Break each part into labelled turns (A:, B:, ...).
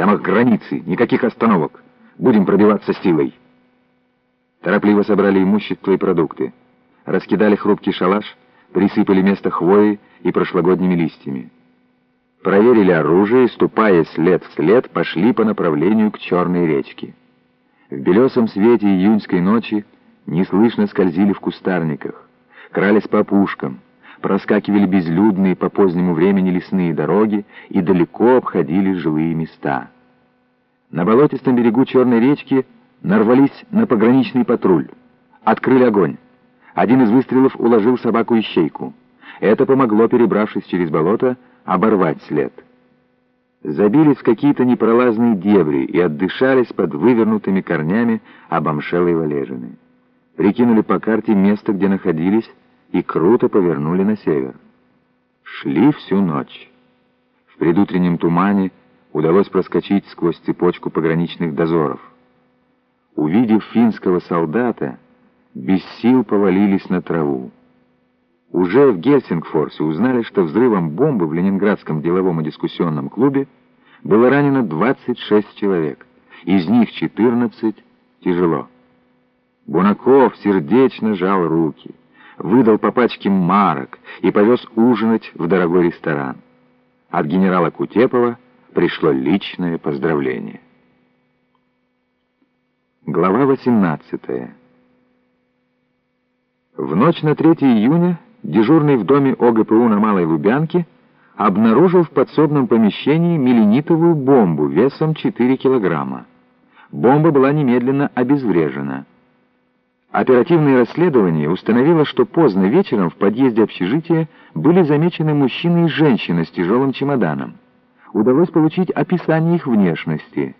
A: Прямо к границе, никаких остановок. Будем пробиваться силой. Торопливо собрали имущество и продукты. Раскидали хрупкий шалаш, присыпали место хвоей и прошлогодними листьями. Проверили оружие ступая след в след, пошли по направлению к Черной речке. В белесом свете июньской ночи неслышно скользили в кустарниках, крались по опушкам, проскакивали безлюдные по позднему времени лесные дороги и далеко обходили жилые места. На болотистом берегу Черной речки нарвались на пограничный патруль. Открыли огонь. Один из выстрелов уложил собаку-ищейку. Это помогло, перебравшись через болото, оборвать след. Забились в какие-то непролазные дебри и отдышались под вывернутыми корнями обомшелой валежины. Прикинули по карте место, где находились, и круто повернули на север. Шли всю ночь. В предутреннем тумане удалось проскочить сквозь цепочку пограничных дозоров. Увидев финского солдата, без сил повалились на траву. Уже в Гельсингфорсе узнали, что взрывом бомбы в Ленинградском деловом и дискуссионном клубе было ранено 26 человек, из них 14 тяжело. Бунаков сердечно жал руки выдал по пачке марок и повез ужинать в дорогой ресторан. От генерала Кутепова пришло личное поздравление. Глава 18 В ночь на 3 июня дежурный в доме ОГПУ на Малой Лубянке обнаружил в подсобном помещении меленитовую бомбу весом 4 килограмма. Бомба была немедленно обезврежена. Оперативное расследование установило, что поздно вечером в подъезде общежития были замечены мужчина и женщина с тяжелым чемоданом. Удалось получить описание их внешности.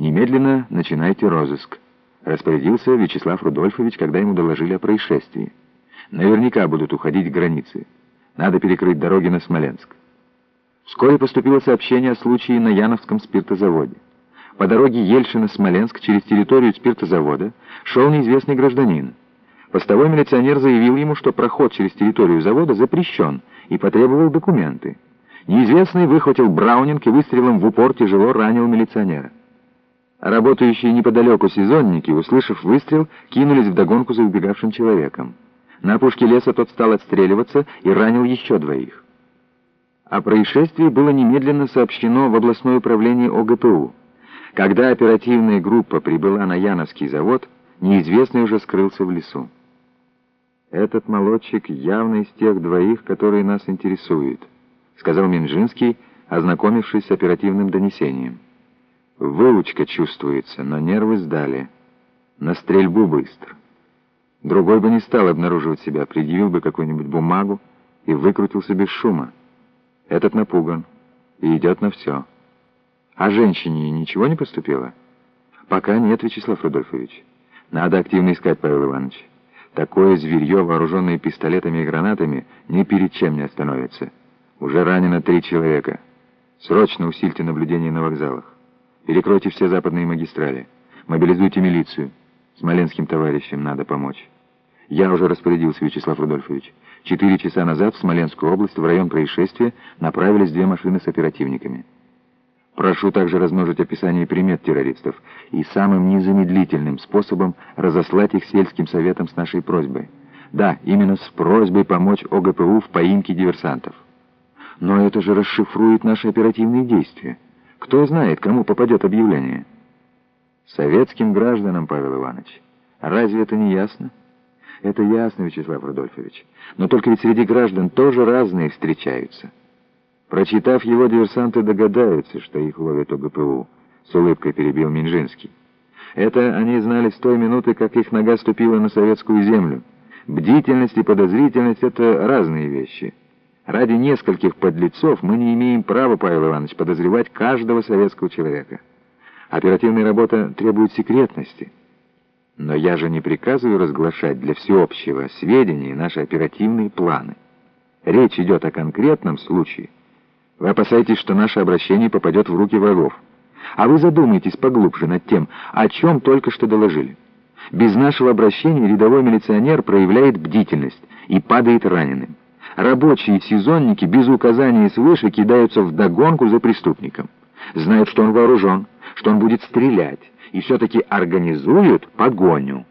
A: «Немедленно начинайте розыск», — распорядился Вячеслав Рудольфович, когда ему доложили о происшествии. «Наверняка будут уходить границы. Надо перекрыть дороги на Смоленск». Вскоре поступило сообщение о случае на Яновском спиртозаводе. По дороге Ельшина-Смоленск через территорию спиртозавода шел неизвестный гражданин. Постовой милиционер заявил ему, что проход через территорию завода запрещен, и потребовал документы. Неизвестный выхватил Браунинг и выстрелом в упор тяжело ранил милиционера. Работающие неподалеку сезонники, услышав выстрел, кинулись вдогонку за убегавшим человеком. На опушке леса тот стал отстреливаться и ранил еще двоих. О происшествии было немедленно сообщено в областное управление ОГПУ. Когда оперативная группа прибыла на Яновский завод, неизвестный уже скрылся в лесу. «Этот молодчик явно из тех двоих, которые нас интересуют», сказал Минжинский, ознакомившись с оперативным донесением. «Выучка чувствуется, но нервы сдали. На стрельбу быстро. Другой бы не стал обнаруживать себя, предъявил бы какую-нибудь бумагу и выкрутился без шума. Этот напуган и идет на все». А женщине ничего не поступило? Пока нет, Вячеслав Рудольфович. Надо активно искать, Павел Иванович. Такое зверье, вооруженное пистолетами и гранатами, ни перед чем не остановится. Уже ранено три человека. Срочно усильте наблюдение на вокзалах. Перекройте все западные магистрали. Мобилизуйте милицию. Смоленским товарищам надо помочь. Я уже распорядился, Вячеслав Рудольфович. Четыре часа назад в Смоленскую область в район происшествия направились две машины с оперативниками. Прошу также размножить описание примет террористов и самым незамедлительным способом разослать их сельским советам с нашей просьбой. Да, именно с просьбой помочь ОГПУ в поимке диверсантов. Но это же расшифрует наши оперативные действия. Кто знает, кому попадет объявление? Советским гражданам, Павел Иванович. Разве это не ясно? Это ясно, Вячеслав Рудольфович. Но только ведь среди граждан тоже разные встречаются. Прочитав его, диверсанты догадаются, что их ловят ОГПУ. С улыбкой перебил Минжинский. Это они знали с той минуты, как их нога ступила на советскую землю. Бдительность и подозрительность — это разные вещи. Ради нескольких подлецов мы не имеем права, Павел Иванович, подозревать каждого советского человека. Оперативная работа требует секретности. Но я же не приказываю разглашать для всеобщего сведения наши оперативные планы. Речь идет о конкретном случае — вы опасаетесь, что наше обращение попадет в руки врагов. А вы задумайтесь поглубже над тем, о чем только что доложили. Без нашего обращения рядовой милиционер проявляет бдительность и падает раненым. Рабочие сезонники без указания свыше кидаются в догонку за преступником. знают, что он вооружен, что он будет стрелять, и все-таки организуют погоню.